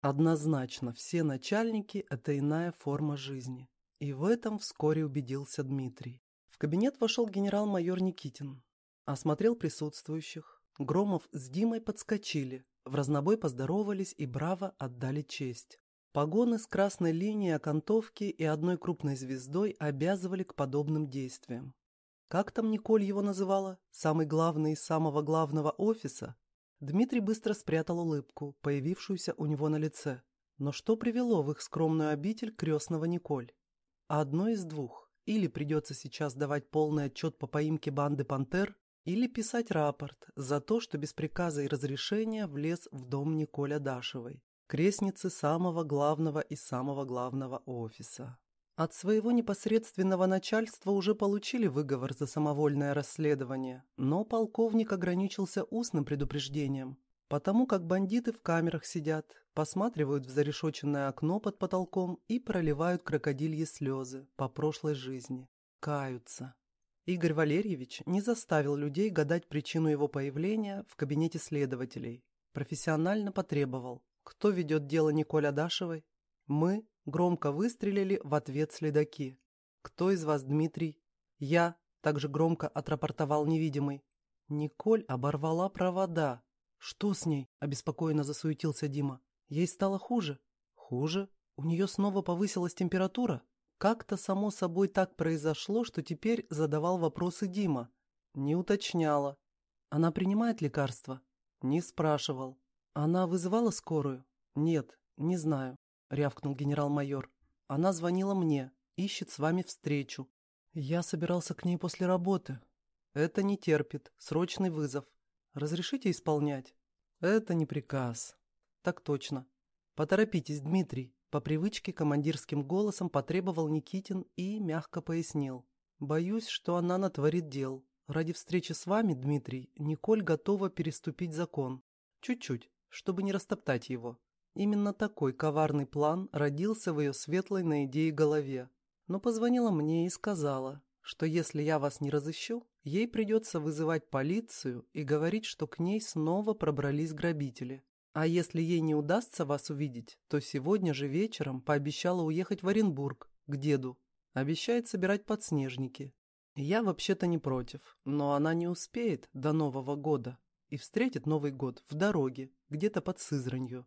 Однозначно, все начальники – это иная форма жизни. И в этом вскоре убедился Дмитрий. В кабинет вошел генерал-майор Никитин. Осмотрел присутствующих. Громов с Димой подскочили, в разнобой поздоровались и браво отдали честь. Погоны с красной линией окантовки и одной крупной звездой обязывали к подобным действиям. Как там Николь его называла? Самый главный из самого главного офиса? Дмитрий быстро спрятал улыбку, появившуюся у него на лице. Но что привело в их скромную обитель крестного Николь? Одно из двух. Или придется сейчас давать полный отчет по поимке банды «Пантер», или писать рапорт за то, что без приказа и разрешения влез в дом Николя Дашевой крестницы самого главного и самого главного офиса. От своего непосредственного начальства уже получили выговор за самовольное расследование, но полковник ограничился устным предупреждением, потому как бандиты в камерах сидят, посматривают в зарешоченное окно под потолком и проливают крокодильи слезы по прошлой жизни, каются. Игорь Валерьевич не заставил людей гадать причину его появления в кабинете следователей, профессионально потребовал кто ведет дело Николь Адашевой? Мы громко выстрелили в ответ следаки. Кто из вас Дмитрий? Я, также громко отрапортовал невидимый. Николь оборвала провода. Что с ней? Обеспокоенно засуетился Дима. Ей стало хуже. Хуже? У нее снова повысилась температура? Как-то само собой так произошло, что теперь задавал вопросы Дима. Не уточняла. Она принимает лекарства? Не спрашивал. «Она вызывала скорую?» «Нет, не знаю», — рявкнул генерал-майор. «Она звонила мне, ищет с вами встречу. Я собирался к ней после работы. Это не терпит, срочный вызов. Разрешите исполнять?» «Это не приказ». «Так точно. Поторопитесь, Дмитрий», — по привычке командирским голосом потребовал Никитин и мягко пояснил. «Боюсь, что она натворит дел. Ради встречи с вами, Дмитрий, Николь готова переступить закон. Чуть-чуть чтобы не растоптать его. Именно такой коварный план родился в ее светлой на идее голове. Но позвонила мне и сказала, что если я вас не разыщу, ей придется вызывать полицию и говорить, что к ней снова пробрались грабители. А если ей не удастся вас увидеть, то сегодня же вечером пообещала уехать в Оренбург, к деду. Обещает собирать подснежники. Я вообще-то не против, но она не успеет до Нового года и встретит Новый год в дороге, где-то под Сызранью.